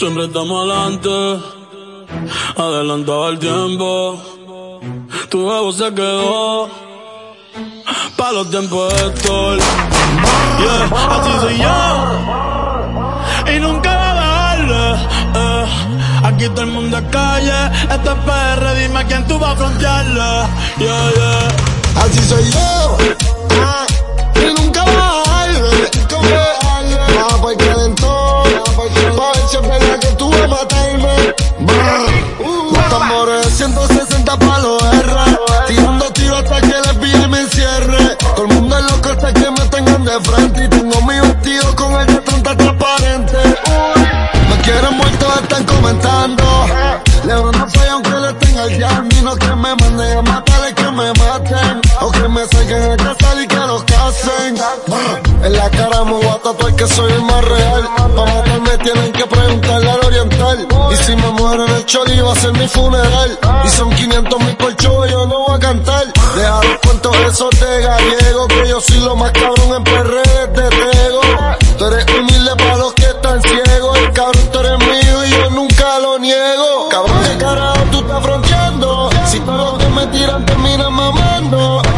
Siempre estamos adelante, adelantado el tiempo. Tu huevo se quedó para los tiempos de Héctor. Yeah, así soy yo. Y nunca va a dejarle. Eh. Aquí todo el mundo es calle. Este es PR, dime quién tú vas a frontearle. Yeah, yeah. Así soy yo. Ah, me manden a matarle, que me maten. O que me salgan a casar y que los casen. En la cara me voy a tatuar que soy el más real. Pa' matarme tienen que preguntarle al oriental. Y si me muero en el choli va a ser mi funeral. Y son 500 mil por show, yo no voy a cantar. Deja los cuentos esos de gallego. Que yo soy lo más cabrón me tiran terminan mamando.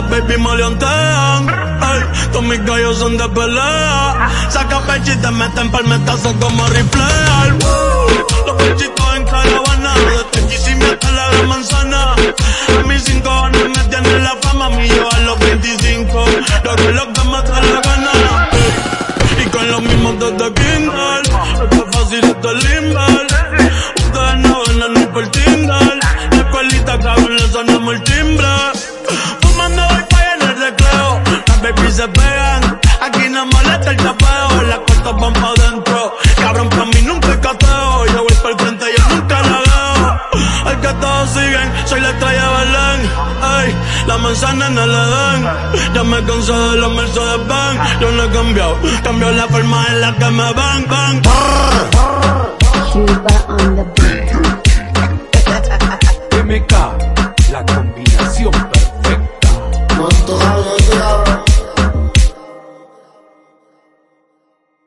Las baby maleantean. Ey, todos mis gallos son de pelea. Saca pecho y te meten palmetazos como riflear. Uh, Los pechitos en caravana. De Tequisimi hasta la manzana. Soy la estrella Belén. Ey, la manzana no le den. Ya me cansé de los Mercedes Benz. Yo no he cambiado, cambio la forma en la que me ven, ven. Cuba on the beat.